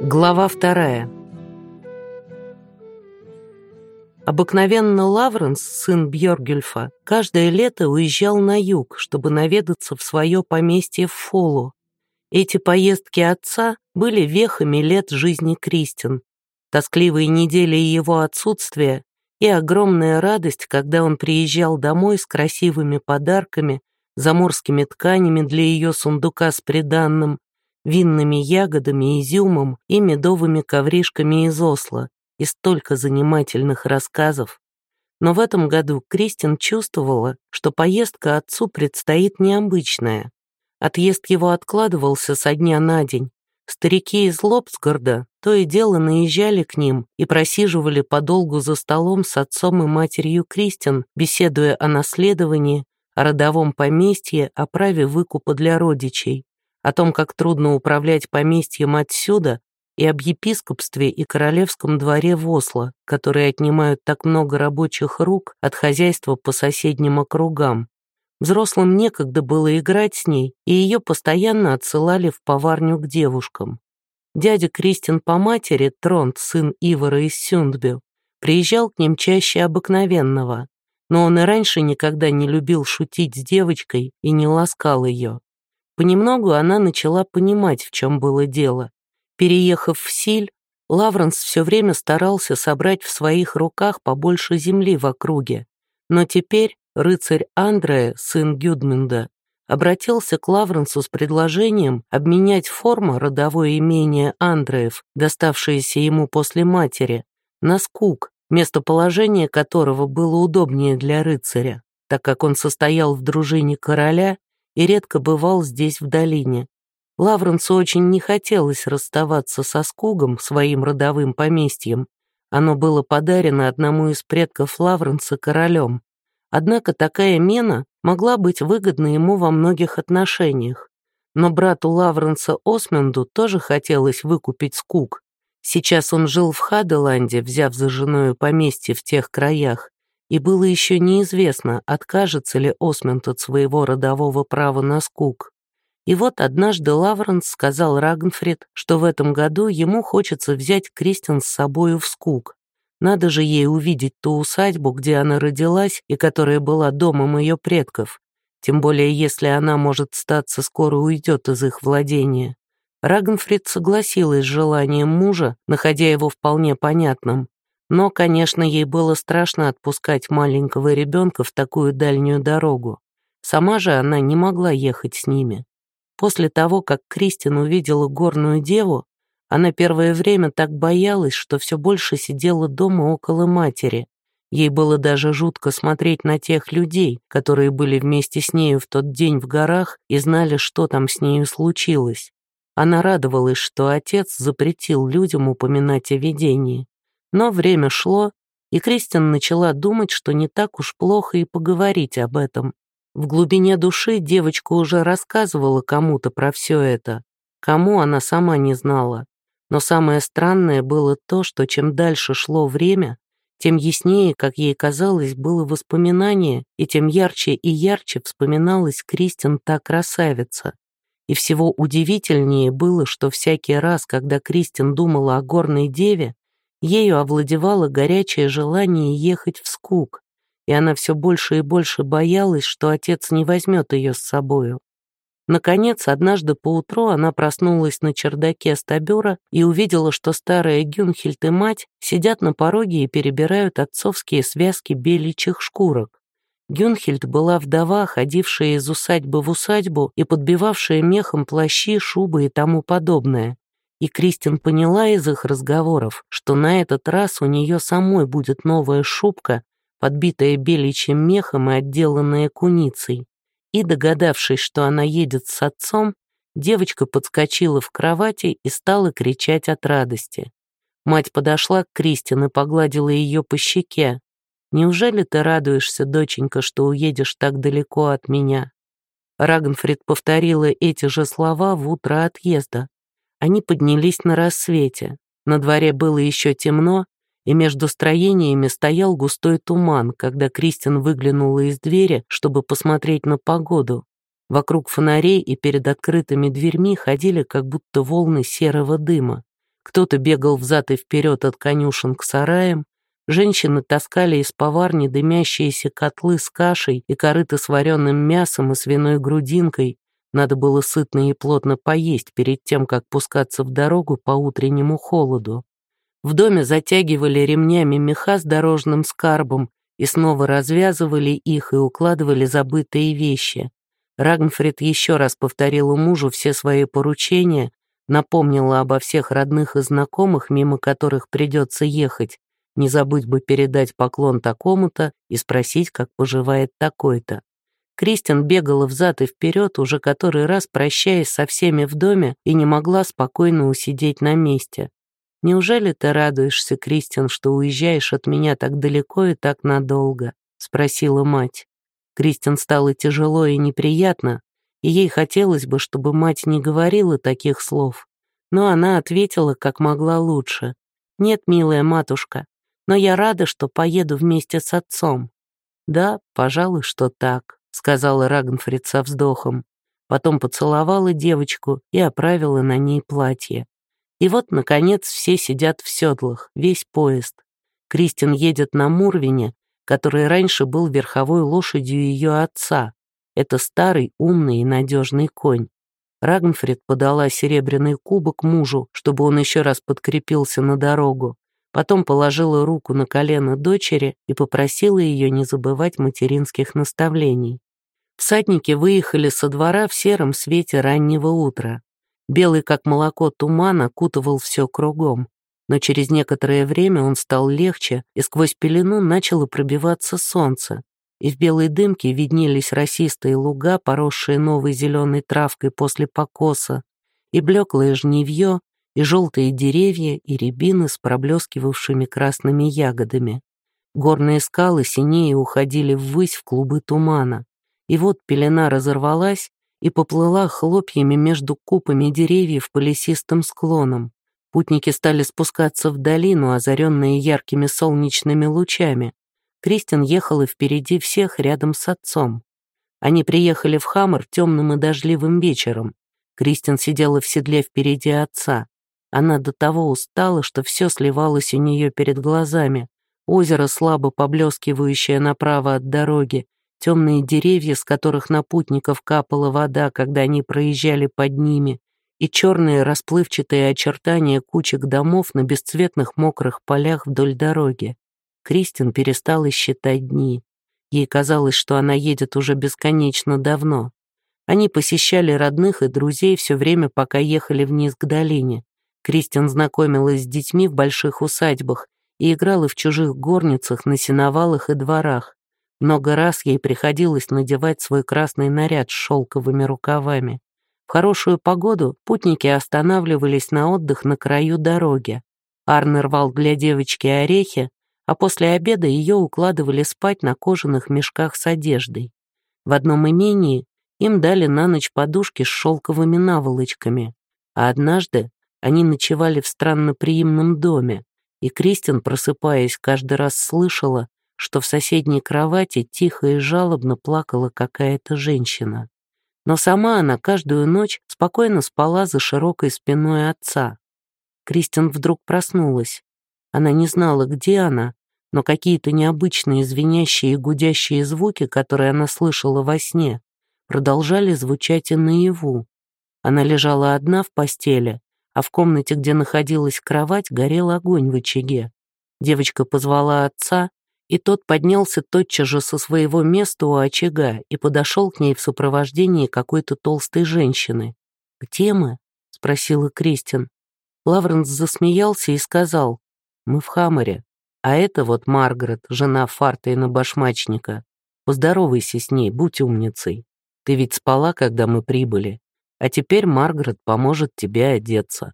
Глава вторая. Обыкновенно Лавренс, сын Бьоргюльфа, каждое лето уезжал на юг, чтобы наведаться в свое поместье в Фолу. Эти поездки отца были вехами лет жизни Кристин. Тоскливые недели его отсутствия и огромная радость, когда он приезжал домой с красивыми подарками, заморскими тканями для ее сундука с приданным, винными ягодами, изюмом и медовыми ковришками из осла, и столько занимательных рассказов. Но в этом году Кристин чувствовала, что поездка отцу предстоит необычная. Отъезд его откладывался со дня на день. Старики из Лобсгарда то и дело наезжали к ним и просиживали подолгу за столом с отцом и матерью Кристин, беседуя о наследовании, о родовом поместье, о праве выкупа для родичей, о том, как трудно управлять поместьем отсюда, и об епископстве и королевском дворе в Осло, которые отнимают так много рабочих рук от хозяйства по соседним округам. Взрослым некогда было играть с ней, и ее постоянно отсылали в поварню к девушкам. Дядя Кристин по матери, Тронт, сын Ивара из Сюндбю, приезжал к ним чаще обыкновенного, но он и раньше никогда не любил шутить с девочкой и не ласкал ее. Понемногу она начала понимать, в чем было дело. Переехав в Силь, Лавренс все время старался собрать в своих руках побольше земли в округе, но теперь рыцарь Андрея, сын Гюдмунда, обратился к Лавренсу с предложением обменять форму родовое имение Андреев, доставшееся ему после матери, на скук, местоположение которого было удобнее для рыцаря, так как он состоял в дружине короля и редко бывал здесь в долине. Лавренсу очень не хотелось расставаться со Скугом, своим родовым поместьем. Оно было подарено одному из предков Лавренса королем. Однако такая мена могла быть выгодна ему во многих отношениях. Но брату Лавренса Осменду тоже хотелось выкупить скук. Сейчас он жил в Хаделанде, взяв за женою поместье в тех краях, и было еще неизвестно, откажется ли Осмент от своего родового права на скук. И вот однажды Лавренс сказал Рагнфрид, что в этом году ему хочется взять Кристин с собою в скук. Надо же ей увидеть ту усадьбу, где она родилась и которая была домом ее предков, тем более если она, может статься, скоро уйдет из их владения. Рагнфрид согласилась с желанием мужа, находя его вполне понятным. Но, конечно, ей было страшно отпускать маленького ребенка в такую дальнюю дорогу. Сама же она не могла ехать с ними. После того, как Кристин увидела горную деву, она первое время так боялась, что все больше сидела дома около матери. Ей было даже жутко смотреть на тех людей, которые были вместе с нею в тот день в горах и знали, что там с нею случилось. Она радовалась, что отец запретил людям упоминать о видении. Но время шло, и Кристин начала думать, что не так уж плохо и поговорить об этом. В глубине души девочка уже рассказывала кому-то про все это. Кому она сама не знала. Но самое странное было то, что чем дальше шло время, тем яснее, как ей казалось, было воспоминание, и тем ярче и ярче вспоминалась Кристин та красавица. И всего удивительнее было, что всякий раз, когда Кристин думала о горной деве, ею овладевало горячее желание ехать в скук, и она все больше и больше боялась, что отец не возьмет ее с собою. Наконец, однажды поутру она проснулась на чердаке стабюра и увидела, что старая Гюнхельд и мать сидят на пороге и перебирают отцовские связки беличьих шкурок. Гюнхельд была вдова, ходившая из усадьбы в усадьбу и подбивавшая мехом плащи, шубы и тому подобное. И Кристин поняла из их разговоров, что на этот раз у нее самой будет новая шубка, подбитая беличьим мехом и отделанная куницей и, догадавшись, что она едет с отцом, девочка подскочила в кровати и стала кричать от радости. Мать подошла к Кристин и погладила ее по щеке. «Неужели ты радуешься, доченька, что уедешь так далеко от меня?» Рагнфрид повторила эти же слова в утро отъезда. Они поднялись на рассвете. На дворе было еще темно, и между строениями стоял густой туман, когда Кристин выглянула из двери, чтобы посмотреть на погоду. Вокруг фонарей и перед открытыми дверьми ходили как будто волны серого дыма. Кто-то бегал взад и вперед от конюшен к сараям, женщины таскали из поварни дымящиеся котлы с кашей и корыто с вареным мясом и свиной грудинкой. Надо было сытно и плотно поесть перед тем, как пускаться в дорогу по утреннему холоду. В доме затягивали ремнями меха с дорожным скарбом и снова развязывали их и укладывали забытые вещи. Рагнфрид еще раз повторила мужу все свои поручения, напомнила обо всех родных и знакомых, мимо которых придется ехать, не забыть бы передать поклон такому-то и спросить, как поживает такой-то. Кристин бегала взад и вперед, уже который раз прощаясь со всеми в доме, и не могла спокойно усидеть на месте. «Неужели ты радуешься, Кристин, что уезжаешь от меня так далеко и так надолго?» — спросила мать. Кристин стало тяжело и неприятно, и ей хотелось бы, чтобы мать не говорила таких слов. Но она ответила, как могла лучше. «Нет, милая матушка, но я рада, что поеду вместе с отцом». «Да, пожалуй, что так», — сказала Рагнфрид со вздохом. Потом поцеловала девочку и оправила на ней платье. И вот, наконец, все сидят в седлах, весь поезд. Кристин едет на Мурвине, который раньше был верховой лошадью ее отца. Это старый, умный и надежный конь. Рагнфрид подала серебряный кубок мужу, чтобы он еще раз подкрепился на дорогу. Потом положила руку на колено дочери и попросила ее не забывать материнских наставлений. Всадники выехали со двора в сером свете раннего утра. Белый, как молоко, туман окутывал все кругом. Но через некоторое время он стал легче, и сквозь пелену начало пробиваться солнце. И в белой дымке виднелись росистые луга, поросшие новой зеленой травкой после покоса, и блеклое жнивье, и желтые деревья, и рябины с проблескивавшими красными ягодами. Горные скалы синее уходили ввысь в клубы тумана. И вот пелена разорвалась, и поплыла хлопьями между купами деревьев по лесистым склонам. Путники стали спускаться в долину, озаренные яркими солнечными лучами. Кристин ехала впереди всех рядом с отцом. Они приехали в Хаммер темным и дождливым вечером. Кристин сидела в седле впереди отца. Она до того устала, что все сливалось у нее перед глазами. Озеро, слабо поблескивающее направо от дороги, темные деревья, с которых на путников капала вода, когда они проезжали под ними, и черные расплывчатые очертания кучек домов на бесцветных мокрых полях вдоль дороги. Кристин перестала считать дни. Ей казалось, что она едет уже бесконечно давно. Они посещали родных и друзей все время, пока ехали вниз к долине. Кристин знакомилась с детьми в больших усадьбах и играла в чужих горницах, на сеновалах и дворах. Много раз ей приходилось надевать свой красный наряд с шелковыми рукавами. В хорошую погоду путники останавливались на отдых на краю дороги. Арне рвал для девочки орехи, а после обеда ее укладывали спать на кожаных мешках с одеждой. В одном имении им дали на ночь подушки с шелковыми наволочками, а однажды они ночевали в странноприимном доме, и Кристин, просыпаясь, каждый раз слышала, что в соседней кровати тихо и жалобно плакала какая-то женщина. Но сама она каждую ночь спокойно спала за широкой спиной отца. Кристин вдруг проснулась. Она не знала, где она, но какие-то необычные звенящие и гудящие звуки, которые она слышала во сне, продолжали звучать и наяву. Она лежала одна в постели, а в комнате, где находилась кровать, горел огонь в очаге. Девочка позвала отца, и тот поднялся тотчас же со своего места у очага и подошел к ней в сопровождении какой-то толстой женщины. «Где мы?» — спросила Кристин. Лавренс засмеялся и сказал, «Мы в Хаммере, а это вот Маргарет, жена Фартейна Башмачника. Поздоровайся с ней, будь умницей. Ты ведь спала, когда мы прибыли, а теперь Маргарет поможет тебе одеться».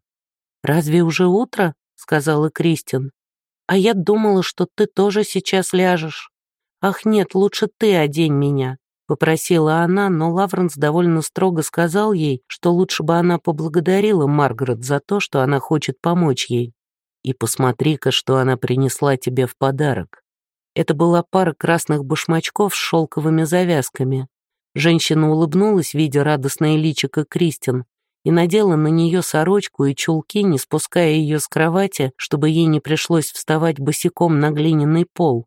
«Разве уже утро?» — сказала Кристин. А я думала, что ты тоже сейчас ляжешь. Ах нет, лучше ты одень меня, попросила она, но Лавренс довольно строго сказал ей, что лучше бы она поблагодарила Маргарет за то, что она хочет помочь ей. И посмотри-ка, что она принесла тебе в подарок. Это была пара красных башмачков с шелковыми завязками. Женщина улыбнулась, видя радостное личико Кристин, и надела на нее сорочку и чулки, не спуская ее с кровати, чтобы ей не пришлось вставать босиком на глиняный пол.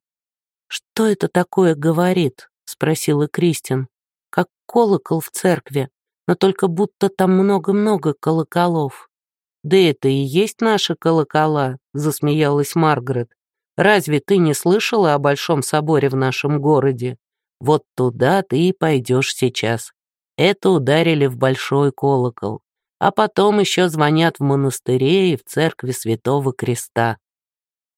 «Что это такое говорит?» — спросила Кристин. «Как колокол в церкви, но только будто там много-много колоколов». «Да это и есть наши колокола», — засмеялась Маргарет. «Разве ты не слышала о Большом соборе в нашем городе? Вот туда ты и пойдешь сейчас. Это ударили в большой колокол, а потом еще звонят в монастыре и в церкви Святого Креста».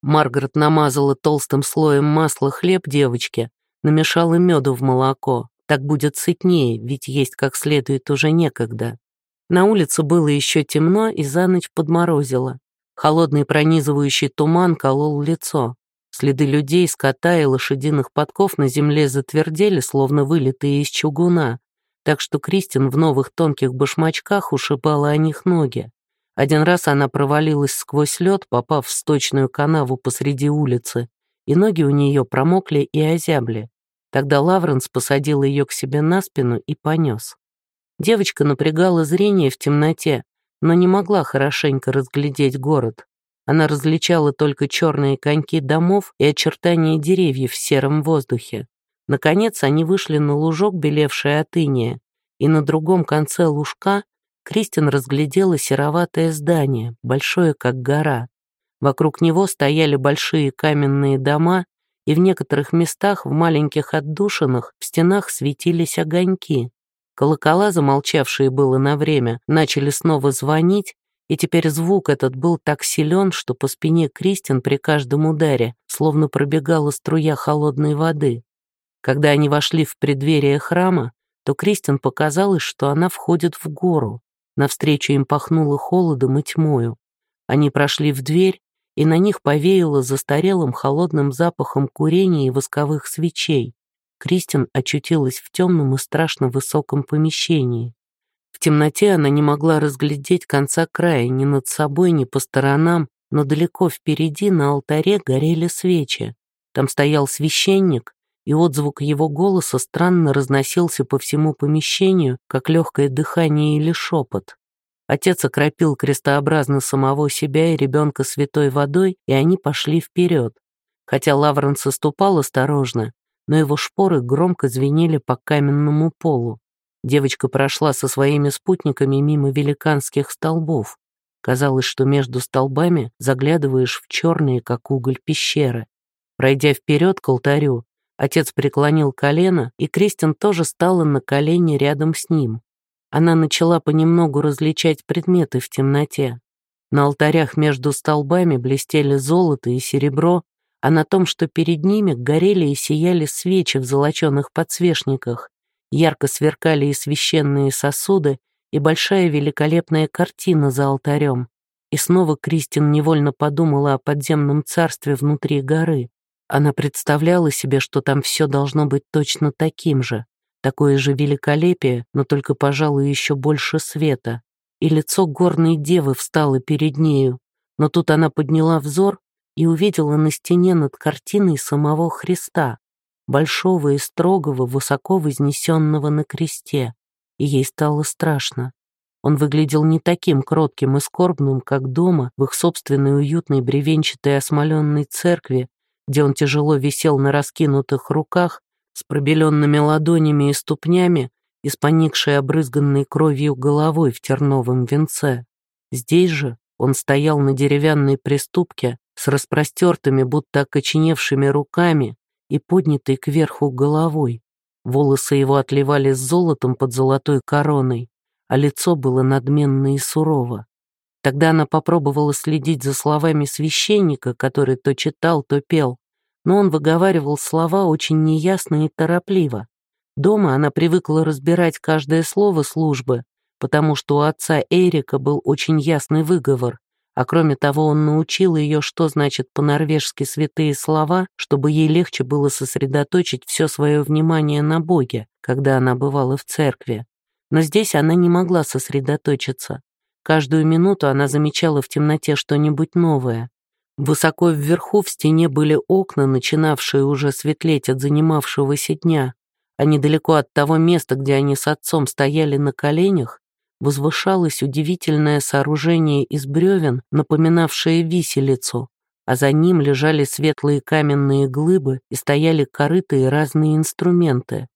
Маргарет намазала толстым слоем масла хлеб девочке, намешала меду в молоко. Так будет сытнее, ведь есть как следует уже некогда. На улице было еще темно и за ночь подморозило. Холодный пронизывающий туман колол лицо. Следы людей, скота и лошадиных подков на земле затвердели, словно вылитые из чугуна, так что Кристин в новых тонких башмачках ушибала о них ноги. Один раз она провалилась сквозь лед, попав в сточную канаву посреди улицы, и ноги у нее промокли и озябли. Тогда Лавренс посадил ее к себе на спину и понес. Девочка напрягала зрение в темноте, но не могла хорошенько разглядеть город. Она различала только черные коньки домов и очертания деревьев в сером воздухе. Наконец они вышли на лужок, белевший от иния, и на другом конце лужка Кристин разглядела сероватое здание, большое как гора. Вокруг него стояли большие каменные дома, и в некоторых местах в маленьких отдушинах в стенах светились огоньки. Колокола, замолчавшие было на время, начали снова звонить, и теперь звук этот был так силен, что по спине Кристин при каждом ударе словно пробегала струя холодной воды. Когда они вошли в преддверие храма, то Кристин показалось, что она входит в гору. Навстречу им пахнуло холодом и тьмою. Они прошли в дверь, и на них повеяло застарелым холодным запахом курения и восковых свечей. Кристин очутилась в темном и страшно высоком помещении. В темноте она не могла разглядеть конца края ни над собой, ни по сторонам, но далеко впереди на алтаре горели свечи. Там стоял священник, и отзвук его голоса странно разносился по всему помещению, как легкое дыхание или шепот. Отец окропил крестообразно самого себя и ребенка святой водой, и они пошли вперед. Хотя Лавренс ступал осторожно, но его шпоры громко звенели по каменному полу. Девочка прошла со своими спутниками мимо великанских столбов. Казалось, что между столбами заглядываешь в черные, как уголь, пещеры. Пройдя вперед к алтарю, Отец преклонил колено, и Кристин тоже стала на колени рядом с ним. Она начала понемногу различать предметы в темноте. На алтарях между столбами блестели золото и серебро, а на том, что перед ними, горели и сияли свечи в золоченых подсвечниках, ярко сверкали и священные сосуды, и большая великолепная картина за алтарем. И снова Кристин невольно подумала о подземном царстве внутри горы. Она представляла себе, что там все должно быть точно таким же, такое же великолепие, но только, пожалуй, еще больше света. И лицо горной девы встало перед нею, но тут она подняла взор и увидела на стене над картиной самого Христа, большого и строгого, высоко вознесенного на кресте, и ей стало страшно. Он выглядел не таким кротким и скорбным, как дома, в их собственной уютной бревенчатой осмоленной церкви, где он тяжело висел на раскинутых руках, с пробеленными ладонями и ступнями и с поникшей обрызганной кровью головой в терновом венце. Здесь же он стоял на деревянной приступке с распростертыми, будто окоченевшими руками и поднятой кверху головой. Волосы его отливали золотом под золотой короной, а лицо было надменно и сурово. Тогда она попробовала следить за словами священника, который то читал, то пел, но он выговаривал слова очень неясно и торопливо. Дома она привыкла разбирать каждое слово службы, потому что у отца Эрика был очень ясный выговор, а кроме того он научил ее, что значит по-норвежски святые слова, чтобы ей легче было сосредоточить все свое внимание на Боге, когда она бывала в церкви. Но здесь она не могла сосредоточиться. Каждую минуту она замечала в темноте что-нибудь новое. Высоко вверху в стене были окна, начинавшие уже светлеть от занимавшегося дня, а недалеко от того места, где они с отцом стояли на коленях, возвышалось удивительное сооружение из бревен, напоминавшее виселицу, а за ним лежали светлые каменные глыбы и стояли корыта и разные инструменты.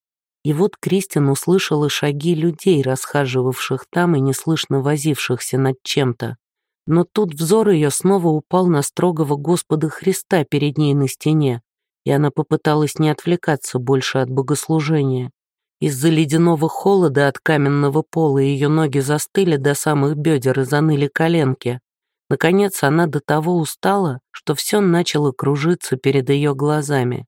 И вот Кристин услышала шаги людей, расхаживавших там и неслышно возившихся над чем-то. Но тут взор ее снова упал на строгого Господа Христа перед ней на стене, и она попыталась не отвлекаться больше от богослужения. Из-за ледяного холода от каменного пола ее ноги застыли до самых бедер и заныли коленки. Наконец она до того устала, что все начало кружиться перед ее глазами.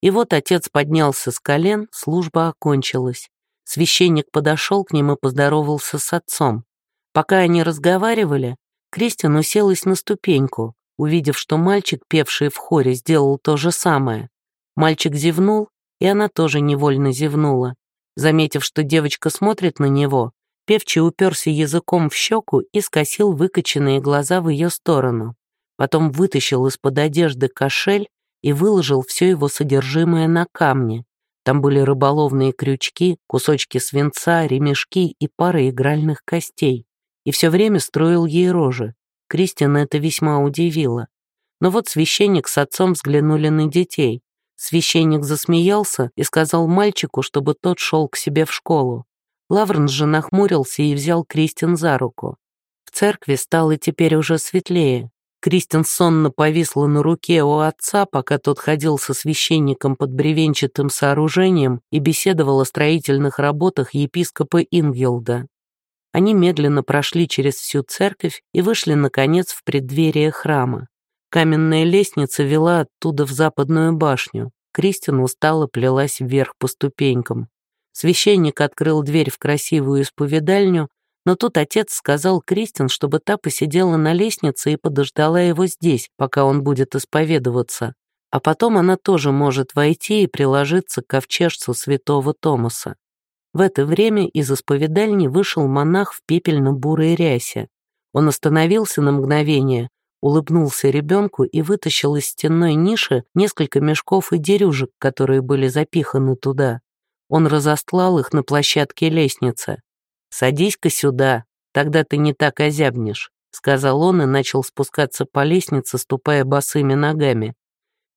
И вот отец поднялся с колен, служба окончилась. Священник подошел к ним и поздоровался с отцом. Пока они разговаривали, Кристин уселась на ступеньку, увидев, что мальчик, певший в хоре, сделал то же самое. Мальчик зевнул, и она тоже невольно зевнула. Заметив, что девочка смотрит на него, певчий уперся языком в щеку и скосил выкоченные глаза в ее сторону. Потом вытащил из-под одежды кошель и выложил все его содержимое на камни. Там были рыболовные крючки, кусочки свинца, ремешки и пара игральных костей и все время строил ей рожи. Кристина это весьма удивило. Но вот священник с отцом взглянули на детей. Священник засмеялся и сказал мальчику, чтобы тот шел к себе в школу. Лавренс же нахмурился и взял Кристин за руку. В церкви стало теперь уже светлее. Кристин сонно повисла на руке у отца, пока тот ходил со священником под бревенчатым сооружением и беседовал о строительных работах епископа Ингелда. Они медленно прошли через всю церковь и вышли, наконец, в преддверие храма. Каменная лестница вела оттуда в западную башню. Кристина устало плелась вверх по ступенькам. Священник открыл дверь в красивую исповедальню, но тут отец сказал Кристин, чтобы та посидела на лестнице и подождала его здесь, пока он будет исповедоваться. А потом она тоже может войти и приложиться к ковчежцу святого Томаса. В это время из исповедальни вышел монах в пепельно-бурой рясе. Он остановился на мгновение, улыбнулся ребенку и вытащил из стенной ниши несколько мешков и дерюжек, которые были запиханы туда. Он разостлал их на площадке лестницы. «Садись-ка сюда, тогда ты не так озябнешь», — сказал он и начал спускаться по лестнице, ступая босыми ногами.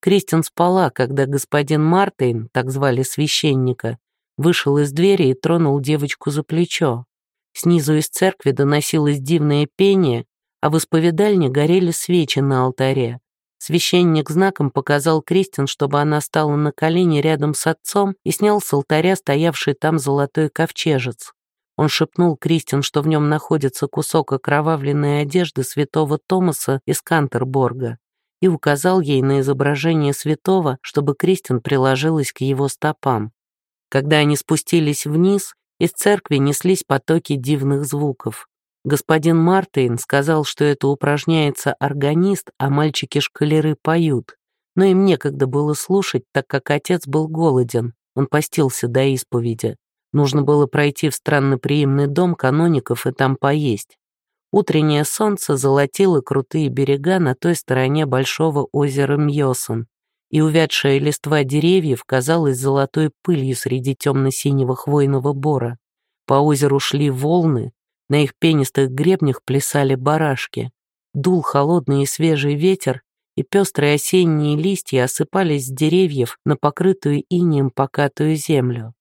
Кристин спала, когда господин Мартейн, так звали священника, вышел из двери и тронул девочку за плечо. Снизу из церкви доносилось дивное пение, а в исповедальне горели свечи на алтаре. Священник знаком показал Кристин, чтобы она стала на колени рядом с отцом и снял с алтаря стоявший там золотой ковчежец. Он шепнул Кристин, что в нем находится кусок окровавленной одежды святого Томаса из Кантерборга, и указал ей на изображение святого, чтобы Кристин приложилась к его стопам. Когда они спустились вниз, из церкви неслись потоки дивных звуков. Господин Мартин сказал, что это упражняется органист, а мальчики-шкалеры поют. Но им некогда было слушать, так как отец был голоден. Он постился до исповеди. Нужно было пройти в странноприимный дом каноников и там поесть. Утреннее солнце золотило крутые берега на той стороне большого озера Мьосон и увядшая листва деревьев казалась золотой пылью среди темно-синего хвойного бора. По озеру шли волны, на их пенистых гребнях плясали барашки. Дул холодный и свежий ветер, и пестрые осенние листья осыпались с деревьев на покрытую инеем покатую землю.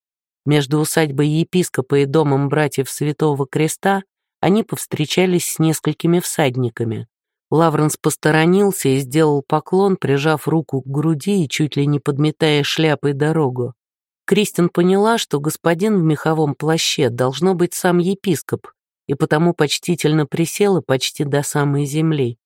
Между усадьбой епископа и домом братьев Святого Креста они повстречались с несколькими всадниками. Лавренс посторонился и сделал поклон, прижав руку к груди и чуть ли не подметая шляпой дорогу. Кристин поняла, что господин в меховом плаще должно быть сам епископ, и потому почтительно присела почти до самой земли.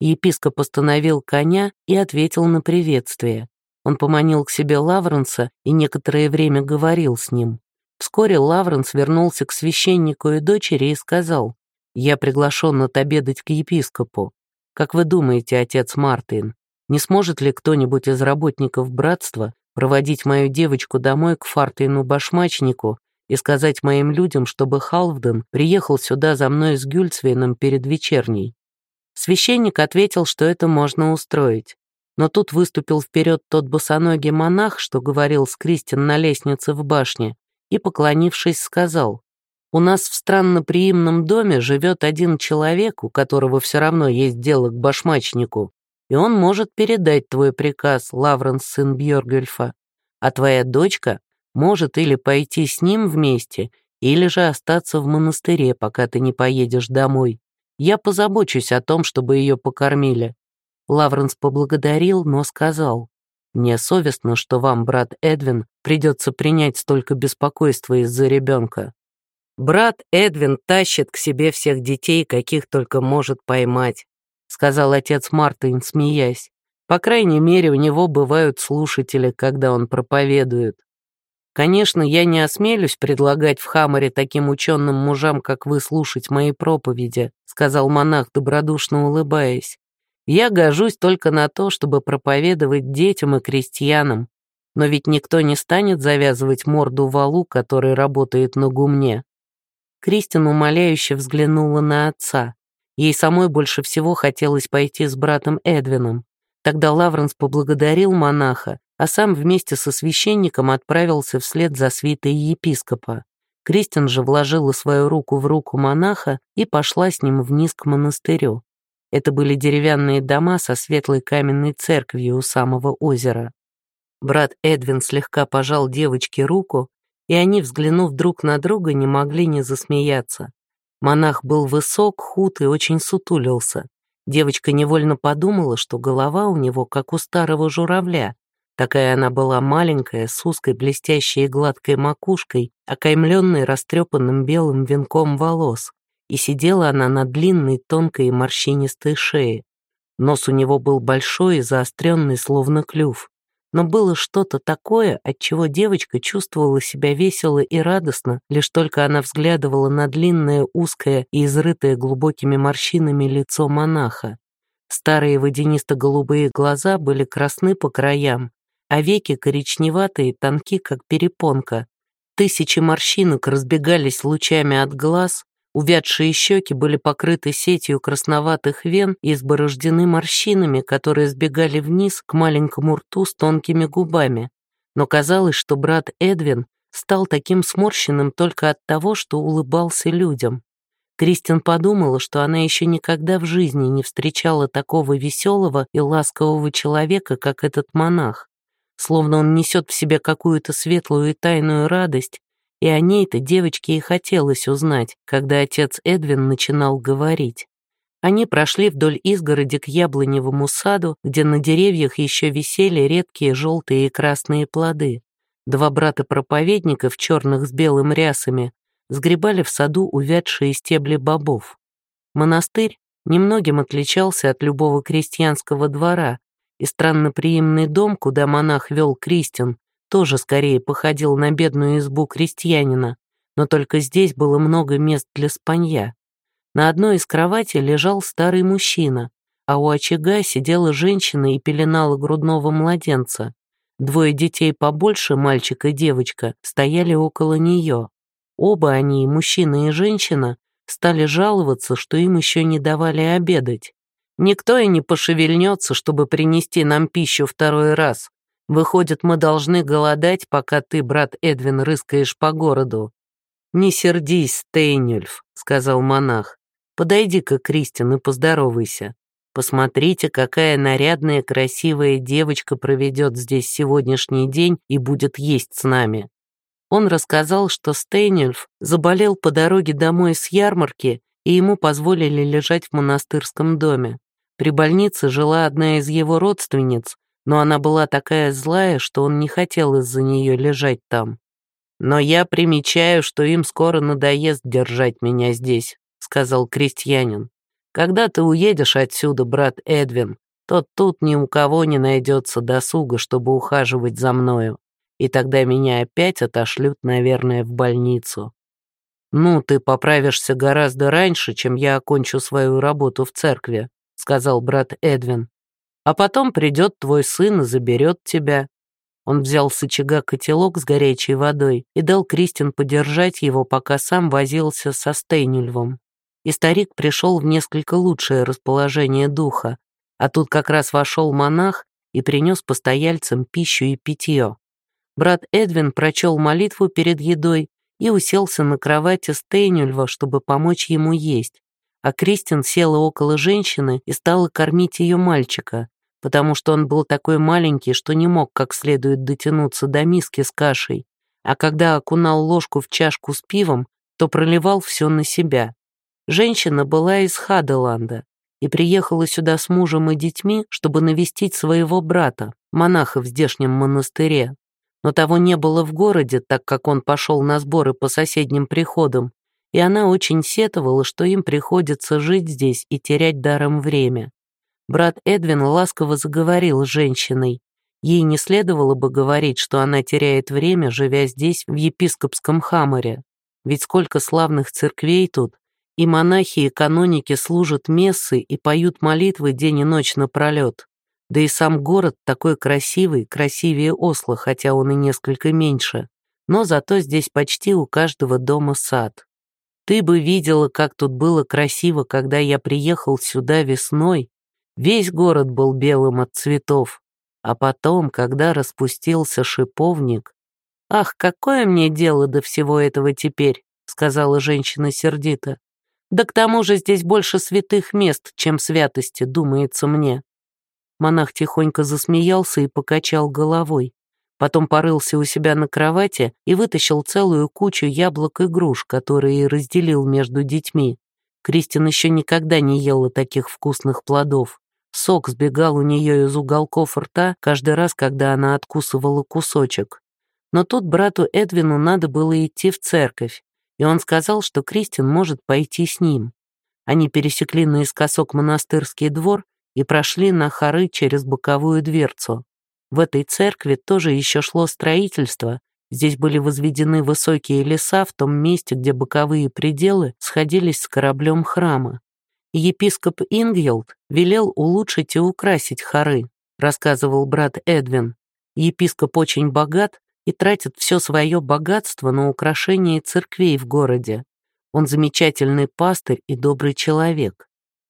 Епископ остановил коня и ответил на приветствие. Он поманил к себе Лавренса и некоторое время говорил с ним. Вскоре Лавренс вернулся к священнику и дочери и сказал, «Я приглашен отобедать к епископу. Как вы думаете, отец Мартин, не сможет ли кто-нибудь из работников братства проводить мою девочку домой к Фартейну-башмачнику и сказать моим людям, чтобы Халвден приехал сюда за мной с Гюльцвейном перед вечерней?» Священник ответил, что это можно устроить. Но тут выступил вперед тот босоногий монах, что говорил с Кристин на лестнице в башне, и, поклонившись, сказал, У нас в странноприимном доме живет один человек, у которого все равно есть дело к башмачнику, и он может передать твой приказ, Лавренс, сын Бьоргюльфа. А твоя дочка может или пойти с ним вместе, или же остаться в монастыре, пока ты не поедешь домой. Я позабочусь о том, чтобы ее покормили». Лавренс поблагодарил, но сказал, «Мне совестно, что вам, брат Эдвин, придется принять столько беспокойства из-за ребенка. Брат Эдвин тащит к себе всех детей, каких только может поймать», сказал отец Мартин, смеясь. «По крайней мере, у него бывают слушатели, когда он проповедует. Конечно, я не осмелюсь предлагать в Хамаре таким ученым мужам, как вы, слушать мои проповеди», сказал монах, добродушно улыбаясь. «Я гожусь только на то, чтобы проповедовать детям и крестьянам. Но ведь никто не станет завязывать морду валу, который работает на гумне». Кристин умоляюще взглянула на отца. Ей самой больше всего хотелось пойти с братом Эдвином. Тогда Лавренс поблагодарил монаха а сам вместе со священником отправился вслед за свитой епископа. Кристин же вложила свою руку в руку монаха и пошла с ним вниз к монастырю. Это были деревянные дома со светлой каменной церковью у самого озера. Брат Эдвин слегка пожал девочке руку, и они, взглянув друг на друга, не могли не засмеяться. Монах был высок, худ и очень сутулился. Девочка невольно подумала, что голова у него как у старого журавля, Такая она была маленькая, с узкой блестящей и гладкой макушкой, окаймленной растрепанным белым венком волос, и сидела она на длинной, тонкой и морщинистой шее. Нос у него был большой и заостренный, словно клюв. Но было что-то такое, от чего девочка чувствовала себя весело и радостно, лишь только она взглядывала на длинное, узкое и изрытое глубокими морщинами лицо монаха. Старые водянисто-голубые глаза были красны по краям, а веки коричневатые, тонки, как перепонка. Тысячи морщинок разбегались лучами от глаз, увядшие щеки были покрыты сетью красноватых вен и изборождены морщинами, которые сбегали вниз к маленькому рту с тонкими губами. Но казалось, что брат Эдвин стал таким сморщенным только от того, что улыбался людям. Кристин подумала, что она еще никогда в жизни не встречала такого веселого и ласкового человека, как этот монах словно он несет в себе какую-то светлую и тайную радость, и о ней-то девочке и хотелось узнать, когда отец Эдвин начинал говорить. Они прошли вдоль изгороди к яблоневому саду, где на деревьях еще висели редкие желтые и красные плоды. Два брата-проповедника в черных с белым рясами сгребали в саду увядшие стебли бобов. Монастырь немногим отличался от любого крестьянского двора, и странноприимный дом, куда монах вел Кристин, тоже скорее походил на бедную избу крестьянина, но только здесь было много мест для спанья. На одной из кроватей лежал старый мужчина, а у очага сидела женщина и пеленала грудного младенца. Двое детей побольше, мальчик и девочка, стояли около нее. Оба они, мужчина и женщина, стали жаловаться, что им еще не давали обедать. Никто и не пошевельнется, чтобы принести нам пищу второй раз. Выходит, мы должны голодать, пока ты, брат Эдвин, рыскаешь по городу». «Не сердись, Стейнюльф», — сказал монах. «Подойди-ка, Кристин, и поздоровайся. Посмотрите, какая нарядная, красивая девочка проведет здесь сегодняшний день и будет есть с нами». Он рассказал, что Стейнюльф заболел по дороге домой с ярмарки, и ему позволили лежать в монастырском доме. При больнице жила одна из его родственниц, но она была такая злая, что он не хотел из-за нее лежать там. «Но я примечаю, что им скоро надоест держать меня здесь», — сказал крестьянин. «Когда ты уедешь отсюда, брат Эдвин, то тут ни у кого не найдется досуга, чтобы ухаживать за мною, и тогда меня опять отошлют, наверное, в больницу. Ну, ты поправишься гораздо раньше, чем я окончу свою работу в церкви, — сказал брат Эдвин. «А потом придет твой сын и заберет тебя». Он взял с очага котелок с горячей водой и дал Кристин подержать его, пока сам возился со Стейнюльвом. И старик пришел в несколько лучшее расположение духа, а тут как раз вошел монах и принес постояльцам пищу и питье. Брат Эдвин прочел молитву перед едой и уселся на кровати Стейнюльва, чтобы помочь ему есть. А Кристин села около женщины и стала кормить ее мальчика, потому что он был такой маленький, что не мог как следует дотянуться до миски с кашей, а когда окунал ложку в чашку с пивом, то проливал все на себя. Женщина была из Хаделанда и приехала сюда с мужем и детьми, чтобы навестить своего брата, монаха в здешнем монастыре. Но того не было в городе, так как он пошел на сборы по соседним приходам, и она очень сетовала, что им приходится жить здесь и терять даром время. Брат Эдвин ласково заговорил с женщиной. Ей не следовало бы говорить, что она теряет время, живя здесь, в епископском Хаморе. Ведь сколько славных церквей тут, и монахи и каноники служат мессы и поют молитвы день и ночь напролет. Да и сам город такой красивый, красивее Осло, хотя он и несколько меньше. Но зато здесь почти у каждого дома сад. Ты бы видела, как тут было красиво, когда я приехал сюда весной, Весь город был белым от цветов, а потом, когда распустился шиповник... «Ах, какое мне дело до всего этого теперь?» — сказала женщина сердито. «Да к тому же здесь больше святых мест, чем святости, думается мне». Монах тихонько засмеялся и покачал головой. Потом порылся у себя на кровати и вытащил целую кучу яблок и груш, которые разделил между детьми. Кристин еще никогда не ела таких вкусных плодов. Сок сбегал у нее из уголков рта каждый раз, когда она откусывала кусочек. Но тут брату Эдвину надо было идти в церковь, и он сказал, что Кристин может пойти с ним. Они пересекли наискосок монастырский двор и прошли на хоры через боковую дверцу. В этой церкви тоже еще шло строительство, здесь были возведены высокие леса в том месте, где боковые пределы сходились с кораблем храма епископ Ингелд велел улучшить и украсить хоры, рассказывал брат Эдвин. Епископ очень богат и тратит все свое богатство на украшение церквей в городе. Он замечательный пастырь и добрый человек.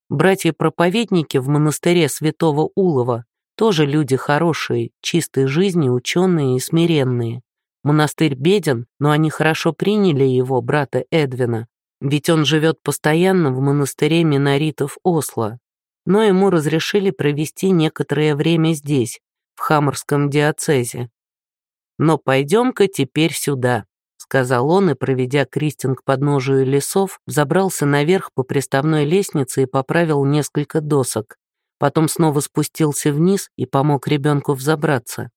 Братья-проповедники в монастыре святого Улова тоже люди хорошие, чистой жизни, ученые и смиренные. Монастырь беден, но они хорошо приняли его, брата Эдвина, ведь он живет постоянно в монастыре миноритов Осло, но ему разрешили провести некоторое время здесь, в Хаммерском диацезе. «Но пойдем-ка теперь сюда», — сказал он, и, проведя Кристин к подножию лесов, забрался наверх по приставной лестнице и поправил несколько досок. Потом снова спустился вниз и помог ребенку взобраться.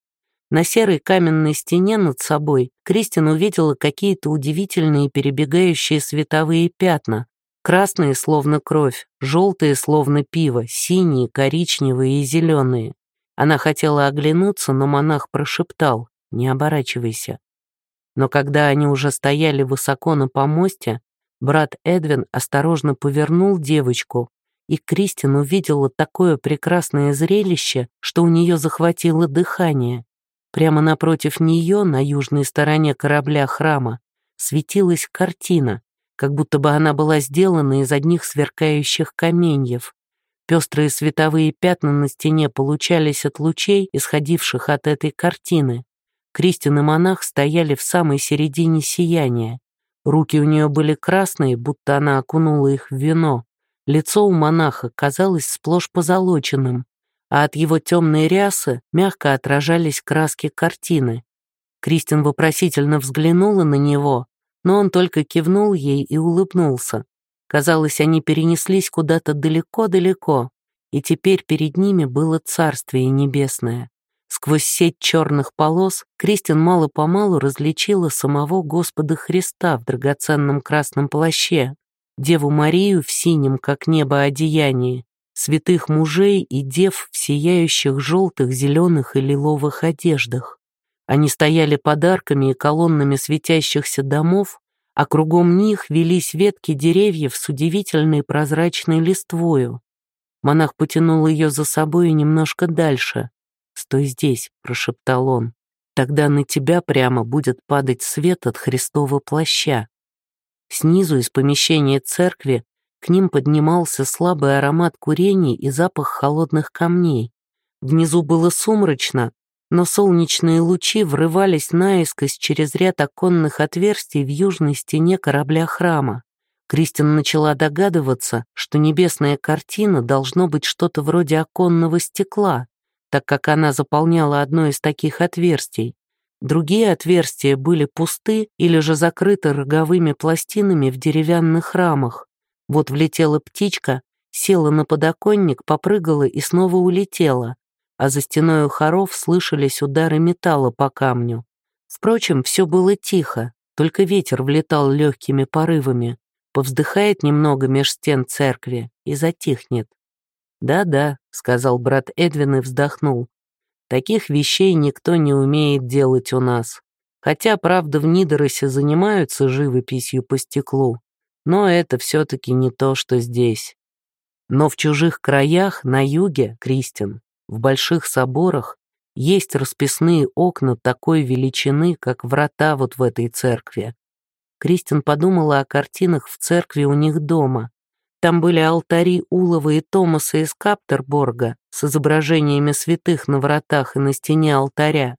На серой каменной стене над собой Кристин увидела какие-то удивительные перебегающие световые пятна. Красные, словно кровь, желтые, словно пиво, синие, коричневые и зеленые. Она хотела оглянуться, но монах прошептал «Не оборачивайся». Но когда они уже стояли высоко на помосте, брат Эдвин осторожно повернул девочку, и Кристин увидела такое прекрасное зрелище, что у нее захватило дыхание. Прямо напротив нее, на южной стороне корабля храма, светилась картина, как будто бы она была сделана из одних сверкающих каменьев. Пестрые световые пятна на стене получались от лучей, исходивших от этой картины. Кристин и монах стояли в самой середине сияния. Руки у нее были красные, будто она окунула их в вино. Лицо у монаха казалось сплошь позолоченным, а от его темной рясы мягко отражались краски картины. Кристин вопросительно взглянула на него, но он только кивнул ей и улыбнулся. Казалось, они перенеслись куда-то далеко-далеко, и теперь перед ними было Царствие Небесное. Сквозь сеть черных полос Кристин мало-помалу различила самого Господа Христа в драгоценном красном плаще, Деву Марию в синем, как небо, одеянии, святых мужей и дев в сияющих желтых, зеленых и лиловых одеждах. Они стояли подарками и колоннами светящихся домов, а кругом них велись ветки деревьев с удивительной прозрачной листвою. Монах потянул ее за собой немножко дальше. «Стой здесь», — прошептал он. «Тогда на тебя прямо будет падать свет от Христова плаща». Снизу из помещения церкви к ним поднимался слабый аромат курений и запах холодных камней. Внизу было сумрачно, но солнечные лучи врывались наискось через ряд оконных отверстий в южной стене корабля храма. Кристин начала догадываться, что небесная картина должно быть что-то вроде оконного стекла, так как она заполняла одно из таких отверстий. Другие отверстия были пусты или же закрыты роговыми пластинами в деревянных рамах. Вот влетела птичка, села на подоконник, попрыгала и снова улетела, а за стеной у хоров слышались удары металла по камню. Впрочем, все было тихо, только ветер влетал легкими порывами, повздыхает немного меж стен церкви и затихнет. «Да-да», — сказал брат Эдвин и вздохнул. «Таких вещей никто не умеет делать у нас. Хотя, правда, в Нидоросе занимаются живописью по стеклу, но это все-таки не то, что здесь. Но в чужих краях, на юге, Кристин, в больших соборах, есть расписные окна такой величины, как врата вот в этой церкви. Кристин подумала о картинах в церкви у них дома. Там были алтари Улова и Томаса из Каптерборга с изображениями святых на вратах и на стене алтаря,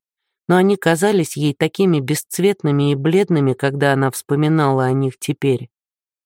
но они казались ей такими бесцветными и бледными, когда она вспоминала о них теперь.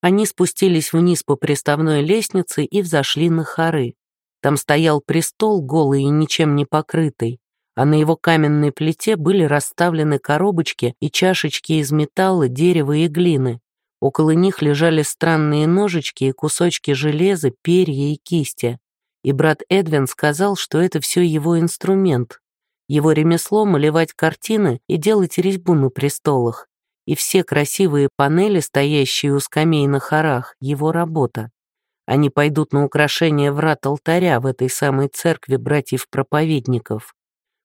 Они спустились вниз по приставной лестнице и взошли на хоры. Там стоял престол голый и ничем не покрытый, а на его каменной плите были расставлены коробочки и чашечки из металла, дерева и глины. Около них лежали странные ножички и кусочки железа, перья и кисти. И брат Эдвин сказал, что это все его инструмент. Его ремесло — малевать картины и делать резьбу на престолах. И все красивые панели, стоящие у скамей на хорах, его работа. Они пойдут на украшение врат алтаря в этой самой церкви братьев-проповедников.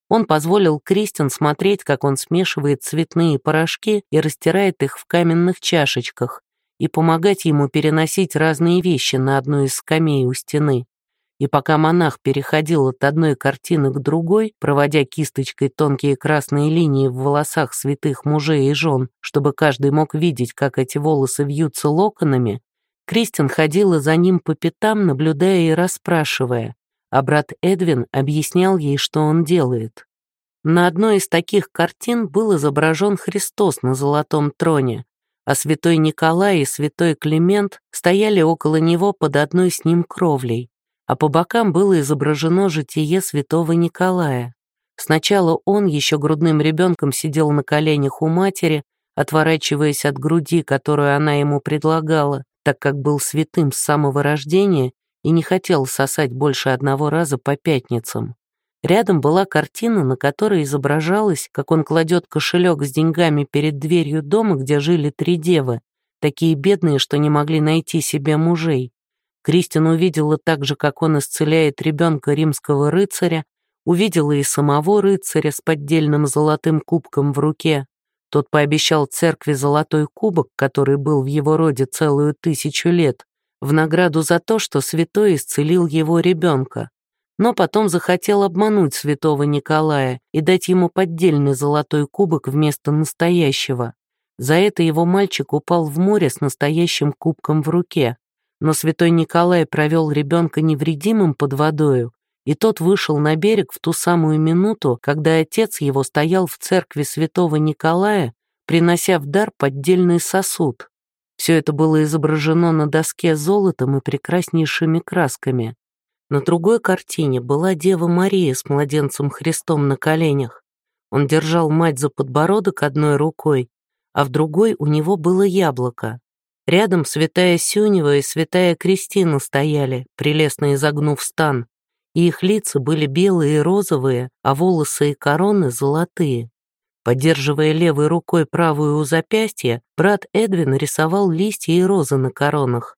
Он позволил Кристин смотреть, как он смешивает цветные порошки и растирает их в каменных чашечках, и помогать ему переносить разные вещи на одну из скамей у стены. И пока монах переходил от одной картины к другой, проводя кисточкой тонкие красные линии в волосах святых мужей и жен, чтобы каждый мог видеть, как эти волосы вьются локонами, Кристин ходила за ним по пятам, наблюдая и расспрашивая, а брат Эдвин объяснял ей, что он делает. На одной из таких картин был изображен Христос на золотом троне, а святой Николай и святой Климент стояли около него под одной с ним кровлей, а по бокам было изображено житие святого Николая. Сначала он еще грудным ребенком сидел на коленях у матери, отворачиваясь от груди, которую она ему предлагала, так как был святым с самого рождения и не хотел сосать больше одного раза по пятницам. Рядом была картина, на которой изображалось, как он кладет кошелек с деньгами перед дверью дома, где жили три девы, такие бедные, что не могли найти себе мужей. Кристин увидела так же, как он исцеляет ребенка римского рыцаря, увидела и самого рыцаря с поддельным золотым кубком в руке, тот пообещал церкви золотой кубок, который был в его роде целую тысячу лет, в награду за то, что святой исцелил его ребенка. Но потом захотел обмануть святого Николая и дать ему поддельный золотой кубок вместо настоящего. За это его мальчик упал в море с настоящим кубком в руке. Но святой Николай провел ребенка невредимым под водою, и тот вышел на берег в ту самую минуту, когда отец его стоял в церкви святого Николая, принося в дар поддельный сосуд. Все это было изображено на доске золотом и прекраснейшими красками. На другой картине была Дева Мария с младенцем Христом на коленях. Он держал мать за подбородок одной рукой, а в другой у него было яблоко. Рядом святая Сюнева и святая Кристина стояли, прелестно изогнув стан и их лица были белые и розовые, а волосы и короны золотые. Поддерживая левой рукой правую у запястья, брат Эдвин рисовал листья и розы на коронах.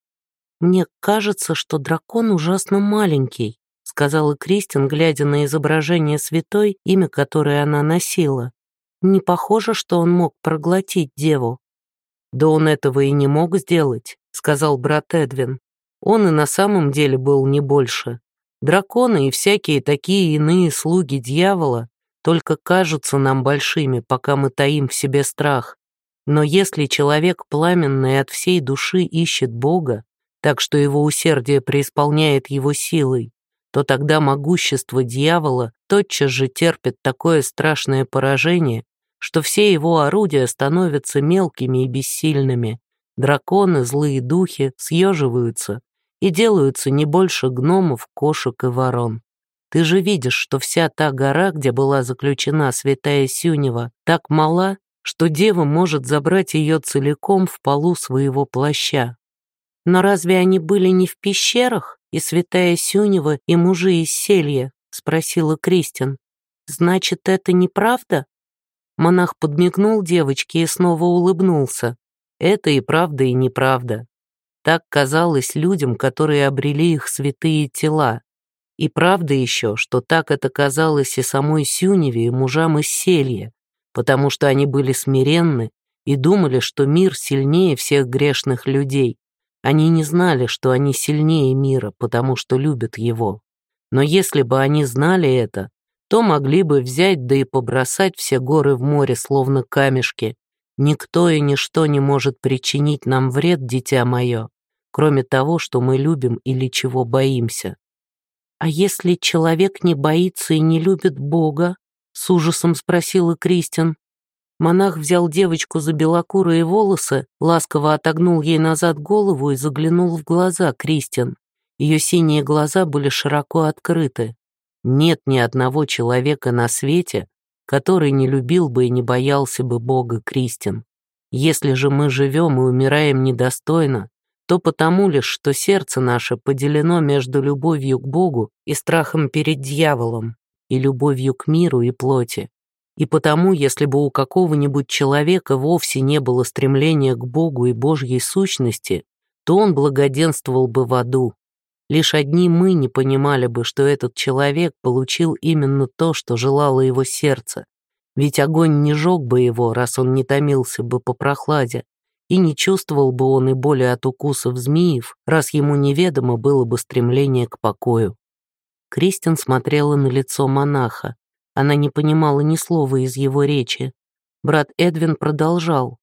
«Мне кажется, что дракон ужасно маленький», сказала Кристин, глядя на изображение святой, имя которое она носила. «Не похоже, что он мог проглотить деву». «Да он этого и не мог сделать», — сказал брат Эдвин. «Он и на самом деле был не больше. Драконы и всякие такие иные слуги дьявола только кажутся нам большими, пока мы таим в себе страх. Но если человек пламенный от всей души ищет Бога, так что его усердие преисполняет его силой, то тогда могущество дьявола тотчас же терпит такое страшное поражение, что все его орудия становятся мелкими и бессильными. Драконы, злые духи съеживаются и делаются не больше гномов, кошек и ворон. Ты же видишь, что вся та гора, где была заключена святая Сюнева, так мала, что дева может забрать ее целиком в полу своего плаща. Но разве они были не в пещерах, и святая Сюнева, и мужи из селья? спросила Кристин. Значит, это неправда? Монах подмигнул девочке и снова улыбнулся. Это и правда, и неправда. Так казалось людям, которые обрели их святые тела. И правда еще, что так это казалось и самой Сюневе, и мужам из селья, потому что они были смиренны и думали, что мир сильнее всех грешных людей. Они не знали, что они сильнее мира, потому что любят его. Но если бы они знали это, то могли бы взять да и побросать все горы в море, словно камешки. Никто и ничто не может причинить нам вред, дитя мое, кроме того, что мы любим или чего боимся. «А если человек не боится и не любит Бога?» — с ужасом спросила Кристин. Монах взял девочку за белокурые волосы, ласково отогнул ей назад голову и заглянул в глаза Кристин. Ее синие глаза были широко открыты. Нет ни одного человека на свете, который не любил бы и не боялся бы Бога, Кристин. Если же мы живем и умираем недостойно, то потому лишь, что сердце наше поделено между любовью к Богу и страхом перед дьяволом, и любовью к миру и плоти. И потому, если бы у какого-нибудь человека вовсе не было стремления к Богу и Божьей сущности, то он благоденствовал бы в аду. Лишь одни мы не понимали бы, что этот человек получил именно то, что желало его сердце. Ведь огонь не жег бы его, раз он не томился бы по прохладе, и не чувствовал бы он и боли от укусов змеев, раз ему неведомо было бы стремление к покою. Кристин смотрела на лицо монаха. Она не понимала ни слова из его речи. Брат Эдвин продолжал.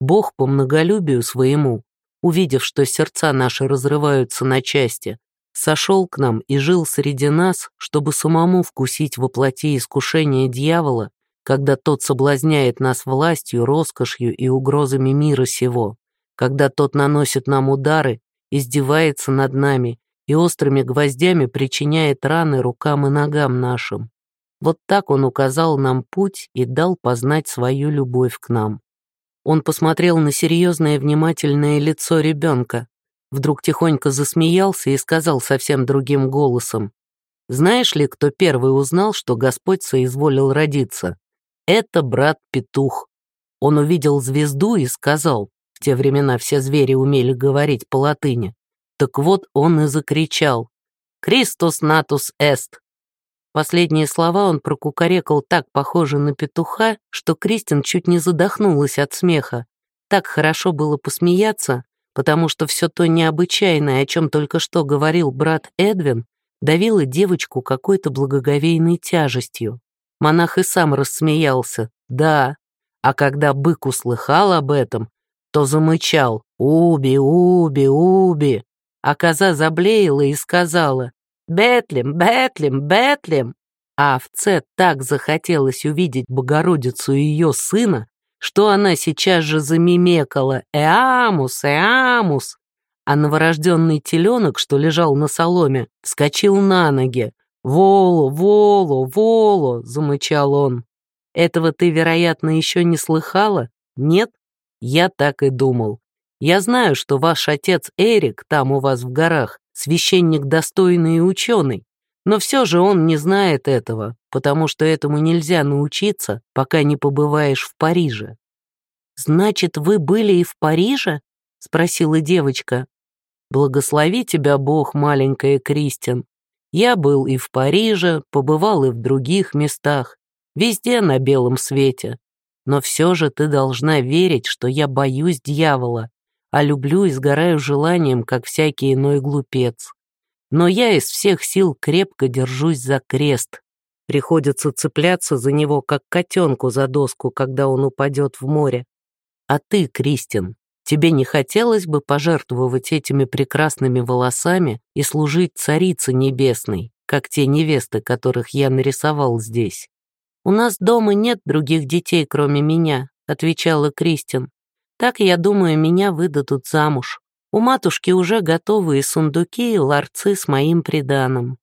«Бог по многолюбию своему, увидев, что сердца наши разрываются на части, сошел к нам и жил среди нас, чтобы самому вкусить воплоти искушения дьявола когда тот соблазняет нас властью, роскошью и угрозами мира сего, когда тот наносит нам удары, издевается над нами и острыми гвоздями причиняет раны рукам и ногам нашим. Вот так он указал нам путь и дал познать свою любовь к нам. Он посмотрел на серьезное внимательное лицо ребенка, вдруг тихонько засмеялся и сказал совсем другим голосом, «Знаешь ли, кто первый узнал, что Господь соизволил родиться? Это брат-петух. Он увидел звезду и сказал, в те времена все звери умели говорить по латыни. Так вот он и закричал «Кристос натус эст». Последние слова он прокукарекал так похоже на петуха, что Кристин чуть не задохнулась от смеха. Так хорошо было посмеяться, потому что все то необычайное, о чем только что говорил брат Эдвин, давило девочку какой-то благоговейной тяжестью. Монах и сам рассмеялся. Да, а когда бык услыхал об этом, то замычал «Уби, уби, уби!» А коза заблеяла и сказала «Бетлем, Бетлем, Бетлем!» А овце так захотелось увидеть Богородицу и ее сына, что она сейчас же замимекала «Эамус, Эамус!» А новорожденный теленок, что лежал на соломе, вскочил на ноги. «Воло, Воло, Воло!» — замычал он. «Этого ты, вероятно, еще не слыхала? Нет? Я так и думал. Я знаю, что ваш отец Эрик там у вас в горах, священник достойный и ученый, но все же он не знает этого, потому что этому нельзя научиться, пока не побываешь в Париже». «Значит, вы были и в Париже?» — спросила девочка. «Благослови тебя Бог, маленькая Кристин. Я был и в Париже, побывал и в других местах, везде на белом свете. Но все же ты должна верить, что я боюсь дьявола, а люблю и сгораю желанием, как всякий иной глупец. Но я из всех сил крепко держусь за крест. Приходится цепляться за него, как котенку за доску, когда он упадет в море. А ты, Кристин, Тебе не хотелось бы пожертвовать этими прекрасными волосами и служить Царице Небесной? как те невесты, которых я нарисовал здесь. «У нас дома нет других детей, кроме меня», — отвечала Кристин. «Так, я думаю, меня выдадут замуж. У матушки уже готовы и сундуки, и ларцы с моим приданым».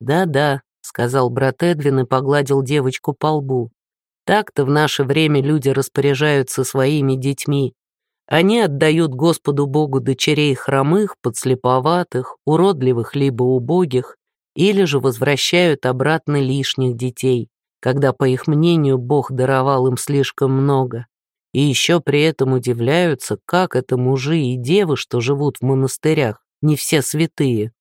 «Да-да», — сказал брат Эдвин и погладил девочку по лбу. «Так-то в наше время люди распоряжаются своими детьми. Они отдают Господу Богу дочерей хромых, подслеповатых, уродливых либо убогих, или же возвращают обратно лишних детей, когда, по их мнению, Бог даровал им слишком много. И еще при этом удивляются, как это мужи и девы, что живут в монастырях, не все святые.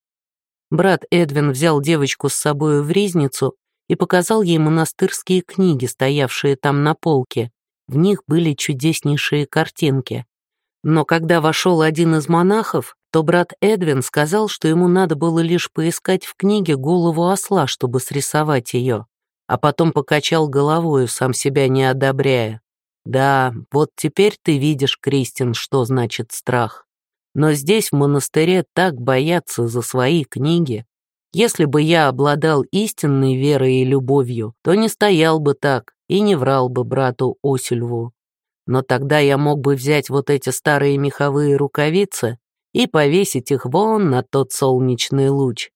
Брат Эдвин взял девочку с собой в ризницу и показал ей монастырские книги, стоявшие там на полке. В них были чудеснейшие картинки. Но когда вошел один из монахов, то брат Эдвин сказал, что ему надо было лишь поискать в книге голову осла, чтобы срисовать ее, а потом покачал головою, сам себя не одобряя. «Да, вот теперь ты видишь, Кристин, что значит страх. Но здесь, в монастыре, так боятся за свои книги. Если бы я обладал истинной верой и любовью, то не стоял бы так и не врал бы брату Осельву. Но тогда я мог бы взять вот эти старые меховые рукавицы и повесить их вон на тот солнечный луч.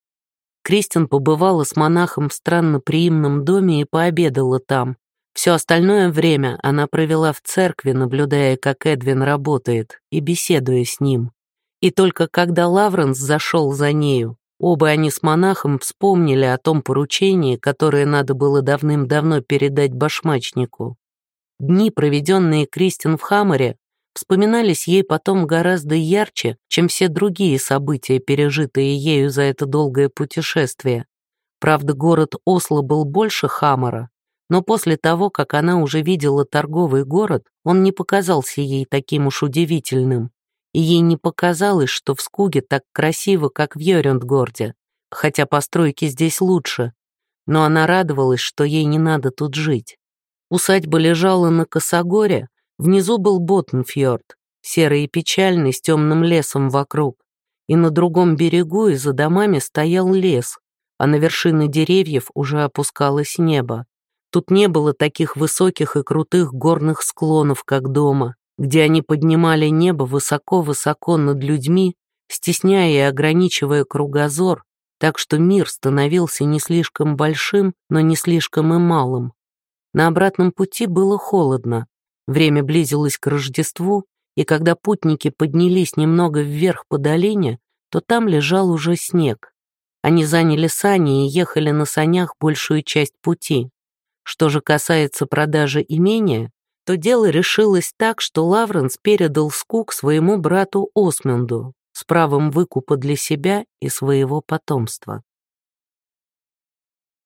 Кристин побывала с монахом в странно приимном доме и пообедала там. Все остальное время она провела в церкви, наблюдая, как Эдвин работает, и беседуя с ним. И только когда Лавренс зашел за нею, оба они с монахом вспомнили о том поручении, которое надо было давным-давно передать башмачнику. Дни, проведенные Кристин в Хаммере, вспоминались ей потом гораздо ярче, чем все другие события, пережитые ею за это долгое путешествие. Правда, город Осло был больше Хаммера, но после того, как она уже видела торговый город, он не показался ей таким уж удивительным. И ей не показалось, что в Скуге так красиво, как в Йорюндгорде, хотя постройки здесь лучше. Но она радовалась, что ей не надо тут жить. Усадьба лежала на Косогоре, Внизу был Ботнфьорд, серый и печальный, с темным лесом вокруг. И на другом берегу и за домами стоял лес, а на вершины деревьев уже опускалось небо. Тут не было таких высоких и крутых горных склонов, как дома, где они поднимали небо высоко-высоко над людьми, стесняя и ограничивая кругозор, так что мир становился не слишком большим, но не слишком и малым. На обратном пути было холодно, Время близилось к Рождеству, и когда путники поднялись немного вверх по долине, то там лежал уже снег. Они заняли сани и ехали на санях большую часть пути. Что же касается продажи имения, то дело решилось так, что Лавренс передал скук своему брату Осмунду с правом выкупа для себя и своего потомства.